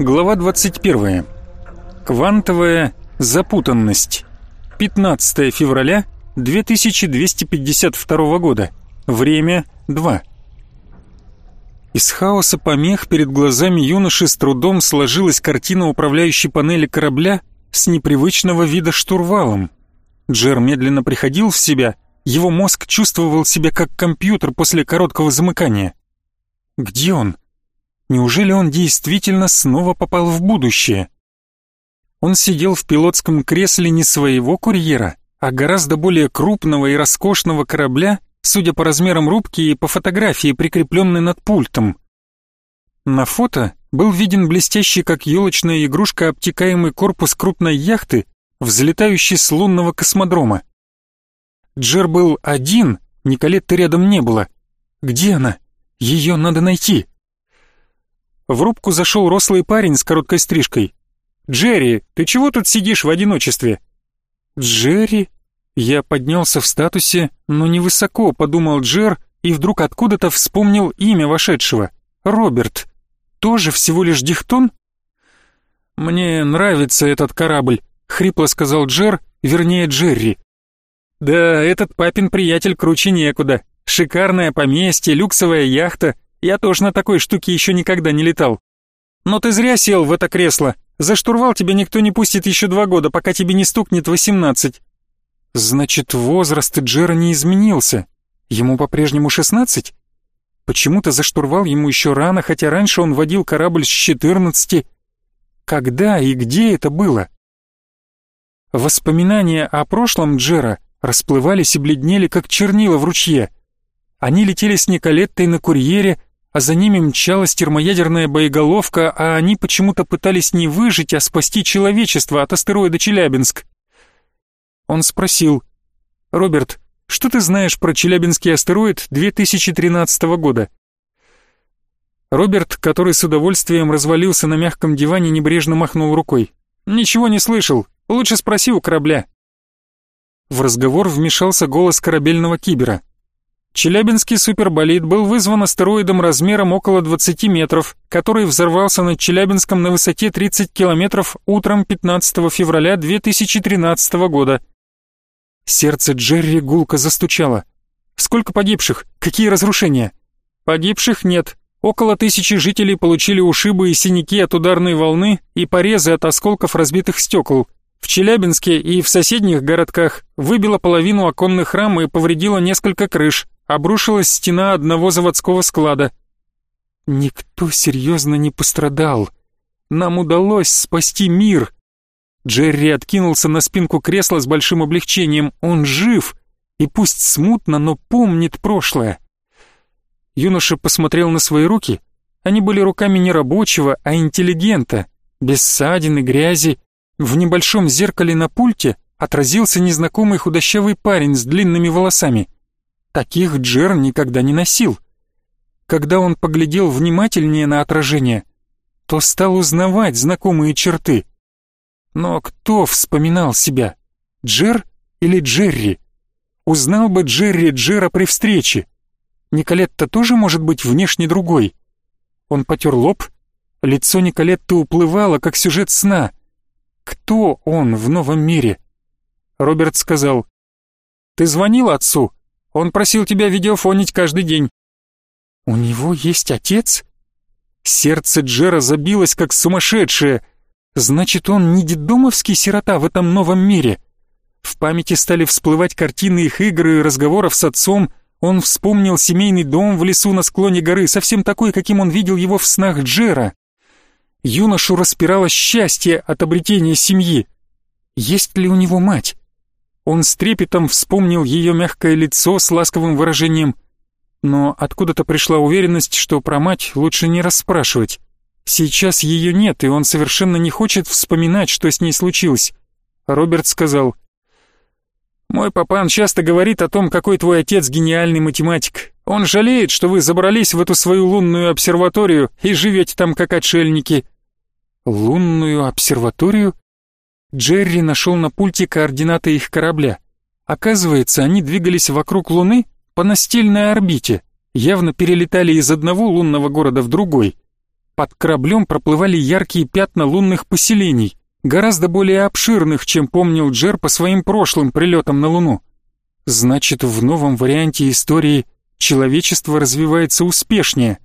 Глава 21. Квантовая запутанность. 15 февраля 2252 года. Время 2. Из хаоса помех перед глазами юноши с трудом сложилась картина управляющей панели корабля с непривычного вида штурвалом. Джер медленно приходил в себя, его мозг чувствовал себя как компьютер после короткого замыкания. Где он? Неужели он действительно снова попал в будущее? Он сидел в пилотском кресле не своего курьера, а гораздо более крупного и роскошного корабля, судя по размерам рубки и по фотографии, прикрепленной над пультом. На фото был виден блестящий, как елочная игрушка, обтекаемый корпус крупной яхты, взлетающий с лунного космодрома. Джер был один, Николетты рядом не было. Где она? Ее надо найти. В рубку зашел рослый парень с короткой стрижкой. «Джерри, ты чего тут сидишь в одиночестве?» «Джерри?» Я поднялся в статусе, но невысоко, подумал Джер, и вдруг откуда-то вспомнил имя вошедшего. Роберт. Тоже всего лишь дихтон? «Мне нравится этот корабль», — хрипло сказал Джер, вернее Джерри. «Да, этот папин приятель круче некуда. Шикарное поместье, люксовая яхта. Я тоже на такой штуке еще никогда не летал. Но ты зря сел в это кресло. За штурвал тебя никто не пустит еще два года, пока тебе не стукнет восемнадцать». Значит, возраст Джера не изменился. Ему по-прежнему шестнадцать? Почему-то за штурвал ему еще рано, хотя раньше он водил корабль с четырнадцати. Когда и где это было? Воспоминания о прошлом Джера расплывались и бледнели, как чернила в ручье. Они летели с Николеттой на курьере, а за ними мчалась термоядерная боеголовка, а они почему-то пытались не выжить, а спасти человечество от астероида Челябинск. Он спросил, «Роберт, что ты знаешь про Челябинский астероид 2013 года?» Роберт, который с удовольствием развалился на мягком диване, небрежно махнул рукой. «Ничего не слышал. Лучше спроси у корабля». В разговор вмешался голос корабельного кибера. Челябинский суперболид был вызван астероидом размером около 20 метров, который взорвался над Челябинском на высоте 30 километров утром 15 февраля 2013 года. Сердце Джерри гулко застучало. «Сколько погибших? Какие разрушения?» «Погибших нет. Около тысячи жителей получили ушибы и синяки от ударной волны и порезы от осколков разбитых стекол. В Челябинске и в соседних городках выбило половину оконных рам и повредило несколько крыш, обрушилась стена одного заводского склада. Никто серьезно не пострадал. Нам удалось спасти мир. Джерри откинулся на спинку кресла с большим облегчением. Он жив, и пусть смутно, но помнит прошлое. Юноша посмотрел на свои руки. Они были руками не рабочего, а интеллигента, без ссадин и грязи. В небольшом зеркале на пульте отразился незнакомый худощавый парень с длинными волосами. Таких Джер никогда не носил. Когда он поглядел внимательнее на отражение, то стал узнавать знакомые черты. Но кто вспоминал себя? Джер или Джерри? Узнал бы Джерри Джера при встрече. Николетта тоже может быть внешне другой. Он потер лоб. Лицо Николетты уплывало, как сюжет сна. Кто он в новом мире? Роберт сказал. «Ты звонил отцу? Он просил тебя видеофонить каждый день». «У него есть отец?» Сердце Джера забилось, как сумасшедшее. Значит, он не детдомовский сирота в этом новом мире. В памяти стали всплывать картины их игр и разговоров с отцом. Он вспомнил семейный дом в лесу на склоне горы, совсем такой, каким он видел его в снах Джера. Юношу распирало счастье от обретения семьи. Есть ли у него мать? Он с трепетом вспомнил ее мягкое лицо с ласковым выражением. Но откуда-то пришла уверенность, что про мать лучше не расспрашивать. Сейчас ее нет, и он совершенно не хочет вспоминать, что с ней случилось. Роберт сказал, «Мой папан часто говорит о том, какой твой отец гениальный математик. Он жалеет, что вы забрались в эту свою лунную обсерваторию и живете там как отшельники». «Лунную обсерваторию?» Джерри нашел на пульте координаты их корабля. Оказывается, они двигались вокруг Луны по настильной орбите, явно перелетали из одного лунного города в другой. Под кораблем проплывали яркие пятна лунных поселений, гораздо более обширных, чем помнил Джер по своим прошлым прилетам на Луну. Значит, в новом варианте истории человечество развивается успешнее.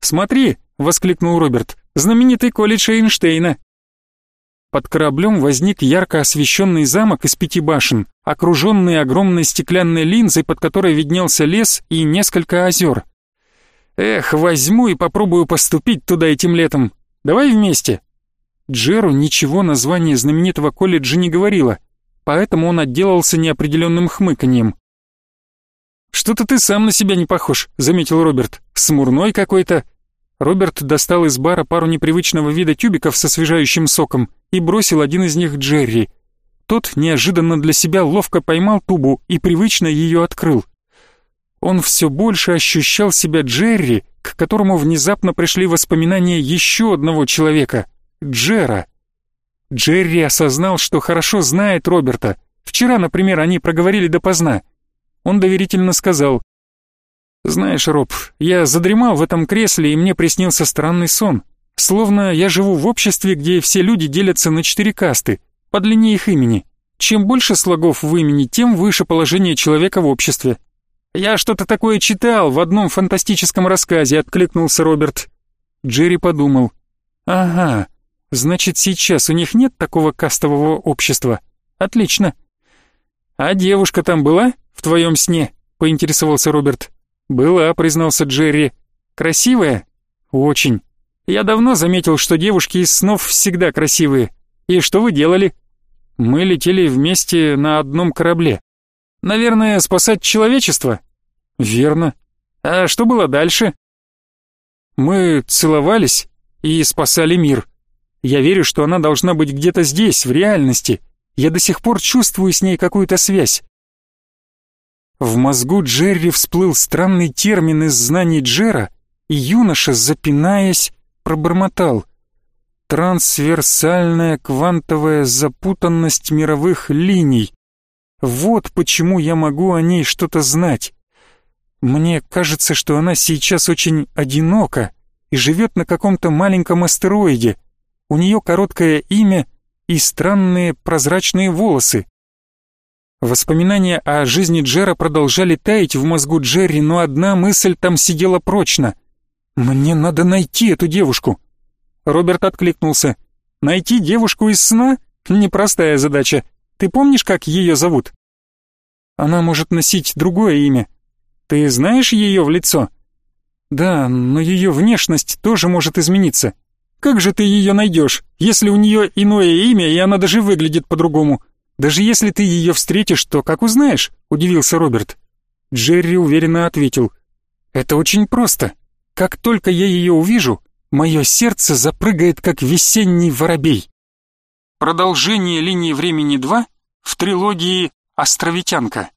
«Смотри!» — воскликнул Роберт. «Знаменитый колледж Эйнштейна!» Под кораблем возник ярко освещенный замок из пяти башен, окруженный огромной стеклянной линзой, под которой виднелся лес и несколько озер. «Эх, возьму и попробую поступить туда этим летом. Давай вместе!» Джеру ничего название знаменитого колледжа не говорило, поэтому он отделался неопределенным хмыканьем. «Что-то ты сам на себя не похож», — заметил Роберт. «Смурной какой-то». Роберт достал из бара пару непривычного вида тюбиков со освежающим соком и бросил один из них Джерри. Тот неожиданно для себя ловко поймал тубу и привычно ее открыл. Он все больше ощущал себя Джерри, к которому внезапно пришли воспоминания еще одного человека — Джера. Джерри осознал, что хорошо знает Роберта. Вчера, например, они проговорили допоздна. Он доверительно сказал, «Знаешь, Роб, я задремал в этом кресле, и мне приснился странный сон. Словно я живу в обществе, где все люди делятся на четыре касты, по длине их имени. Чем больше слогов в имени, тем выше положение человека в обществе. «Я что-то такое читал в одном фантастическом рассказе», — откликнулся Роберт. Джерри подумал. «Ага, значит, сейчас у них нет такого кастового общества. Отлично». «А девушка там была в твоем сне?» — поинтересовался Роберт. «Была», — признался Джерри. «Красивая?» «Очень. Я давно заметил, что девушки из снов всегда красивые. И что вы делали? Мы летели вместе на одном корабле. Наверное, спасать человечество? Верно. А что было дальше? Мы целовались и спасали мир. Я верю, что она должна быть где-то здесь, в реальности. Я до сих пор чувствую с ней какую-то связь. В мозгу Джерри всплыл странный термин из знаний Джера, и юноша, запинаясь, пробормотал. Трансверсальная квантовая запутанность мировых линий. Вот почему я могу о ней что-то знать. Мне кажется, что она сейчас очень одинока и живет на каком-то маленьком астероиде. У нее короткое имя и странные прозрачные волосы. Воспоминания о жизни Джера продолжали таять в мозгу Джерри, но одна мысль там сидела прочно. «Мне надо найти эту девушку». Роберт откликнулся. «Найти девушку из сна? Непростая задача. Ты помнишь, как ее зовут?» «Она может носить другое имя. Ты знаешь ее в лицо?» «Да, но ее внешность тоже может измениться. Как же ты ее найдешь, если у нее иное имя, и она даже выглядит по-другому? Даже если ты ее встретишь, то как узнаешь?» — удивился Роберт. Джерри уверенно ответил. «Это очень просто. Как только я ее увижу, мое сердце запрыгает, как весенний воробей. Продолжение линии времени 2 в трилогии «Островитянка».